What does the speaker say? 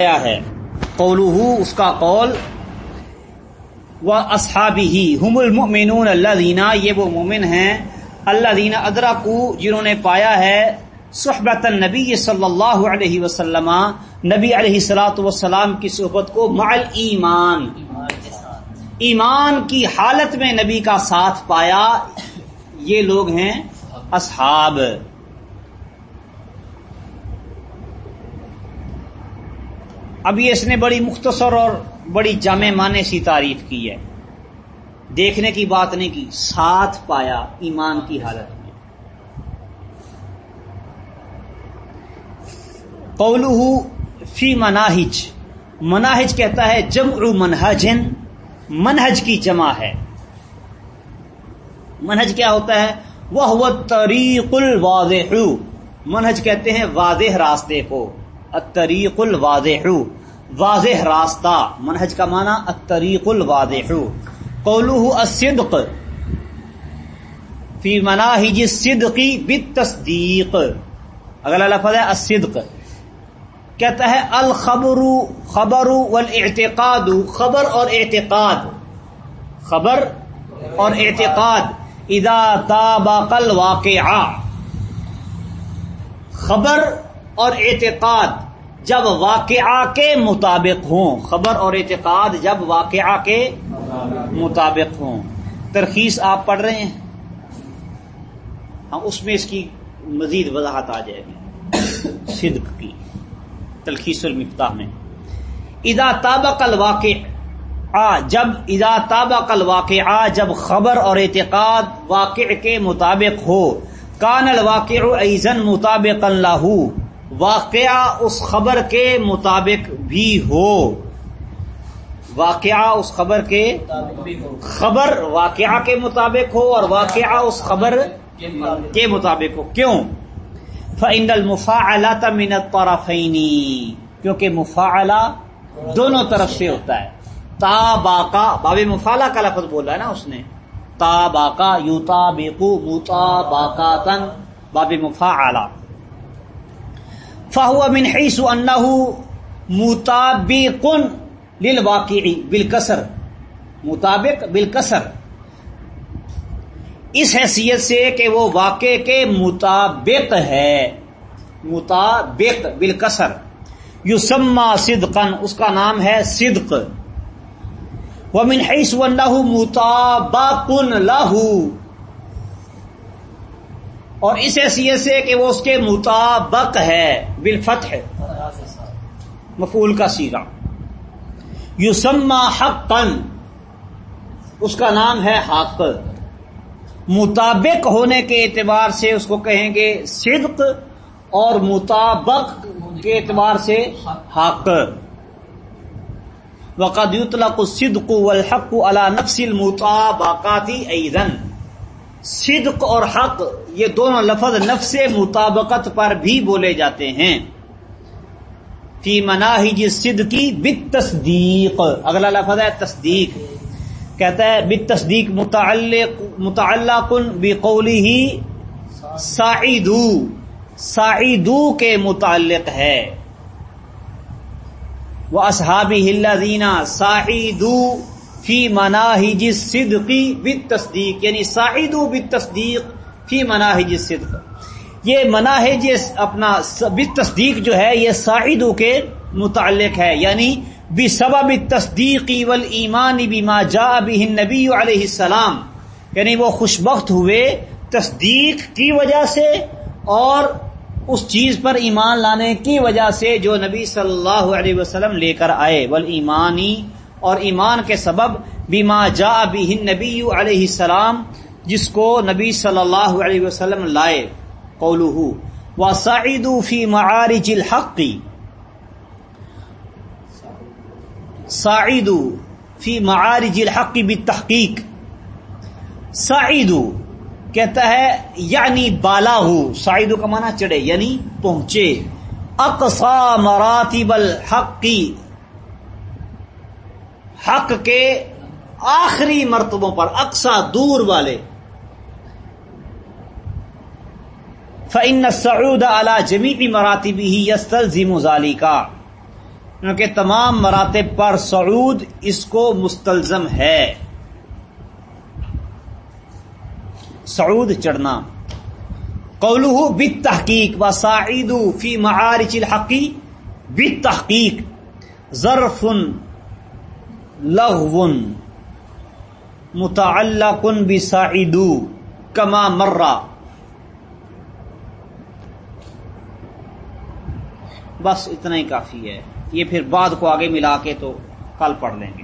آیا ہے؟ قولہ اس کا قول و اصحابی ہم المؤمنون اللہ دینا یہ وہ مومن ہیں اللہ دینا ادرا کو جنہوں نے پایا ہے صحبت النبی صلی اللہ علیہ وسلم، نبی علیہ السلاۃ وسلام کی صحبت کو مع ایمان ایمان کی حالت میں نبی کا ساتھ پایا، یہ لوگ ہیں اصحاب۔ ابھی اس نے بڑی مختصر اور بڑی جامع معنی سی تعریف کی ہے۔ دیکھنے کی بات نہیں کی، ساتھ پایا ایمان کی حالت میں۔ قولہ فی مناہج۔ مناہج کہتا ہے جمع منہجن، منہج کی جمع ہے۔ منہج کیا ہوتا ہے؟ وہ طریق الواضح۔ منہج کہتے ہیں واضح راستے کو۔ الطریق الواضح۔ واضح راستہ۔ منہج کا معنی الطریق الواضح۔ قولہ الصدق۔ فی مناہج الصدقی بالتصدیق۔ اگلا لفظ ہے الصدق۔ کہتا ہے الخبر، خبر والاعتقاد۔ خبر اور اعتقاد۔ خبر اور اعتقاد۔ اذا تابق الواقعہ۔ خبر اور اعتقاد۔ جب واقعہ کے مطابق ہوں۔ خبر اور اعتقاد جب واقعہ کے مطابق ہوں۔ ترخیص آپ پڑھ رہے ہیں؟ ہاں اس میں اس کی مزید وضاحت آ جائے گی۔ صدق کی، تلخیص المفتاح میں۔ ادا تابق الواقع، آ، جب ادا تابق الواقع، جب خبر اور اعتقاد واقع کے مطابق ہو، کان الواقع ایزن مطابق اللہ واقعہ اس خبر کے مطابق بھی ہو۔ واقعہ اس خبر کے خبر واقعہ کے مطابق ہو اور واقعہ اس خبر کے مطابق ہو۔ کیوں؟ فعند المفا من الطرفینی کیونکہ مفاعلہ دونوں طرف سے ہوتا ہے۔ تا باقا باب مفالا کا لفظ بولا ہے نا اس نے۔ تا باقا یوتا بیکو موتا باقا تن باب مفا فہو من حیث انہ مطابق للواقعی بالکسر، مطابق بالکسر۔ اس حیثیت سے کہ وہ واقع کے مطابق ہے، مطابق بالکسر۔ یوسما صدقن اس کا نام ہے صدق۔ ومن حیث انہ مطابق لاہو اور اس حیثیت سے کہ وہ اس کے مطابق ہے، بالفتح مفول کا سیرا یوسما حق اس کا نام ہے حق۔ مطابق ہونے کے اعتبار سے اس کو کہیں گے صدق اور مطابق کے اعتبار سے حق۔ وقد يطلق الصدق والحق على نفس المطابقات ايضا صدق اور حق، یہ دونوں لفظ نفس مطابقت پر بھی بولے جاتے ہیں۔ فی مناہج صدقی بت تصدیق اگلا لفظ ہے تصدیق۔ کہتا ہے بت تصدیق متعلق متعلق بقولی ہی سعیدو سعیدو کے متعلق ہے۔ وہ اصحابی ہل دینا سعیدو فی مناہج صدقی بت تصدیق یعنی سعیدو بت تصدیق فی مناہج صدق۔ یہ مناہج اپنا بت تصدیق جو ہے، یہ سعیدو کے متعلق ہے یعنی بے سبب تصدیقی ول ایمان بیما جا بھی نبی علیہ السلام۔ یعنی وہ خوش بخت ہوئے تصدیق کی وجہ سے اور اس چیز پر ایمان لانے کی وجہ سے جو نبی صلی اللہ علیہ وسلم لے کر آئے۔ ول ایمانی اور ایمان کے سبب بیما جا بھی نبی علیہ السلام، جس کو نبی صلی اللہ علیہ وسلم لائے قولہ و سعید فی معارج الحق۔ سعید فی معارج الحق بالتحقیق سعید کہتا ہے یعنی بالا ہو سعید کا معنی چڑھے یعنی پہنچے۔ اقصا مراتب الحق۔ حق کے آخری مرتبوں پر اقسا دور والے۔ فعن سعود اعلی جمی مراتبی ہی یستل ذیم کا کیونکہ تمام مراتب پر سعود اس کو مستلزم ہے۔ سعود چڑھنا۔ قولہ بت تحقیق و سعید فی معارچ الحقی بت تحقیق ظرف لغون متعلق بسعیدو کما مرہ بس اتنا ہی کافی ہے۔ یہ پھر بعد کو آگے ملا کے تو کل پڑھ لیں گے۔